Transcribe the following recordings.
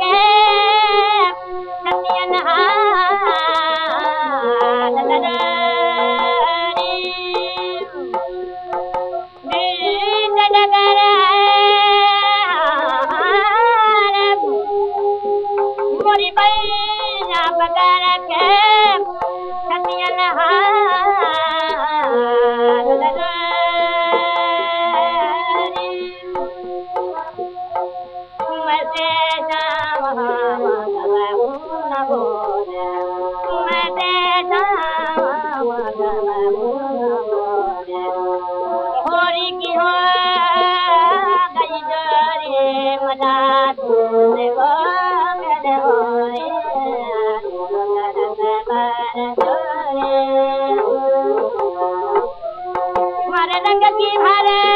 کے سچيانه ها دا नवो नी हो जो भर भर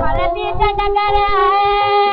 Care pietre de gărea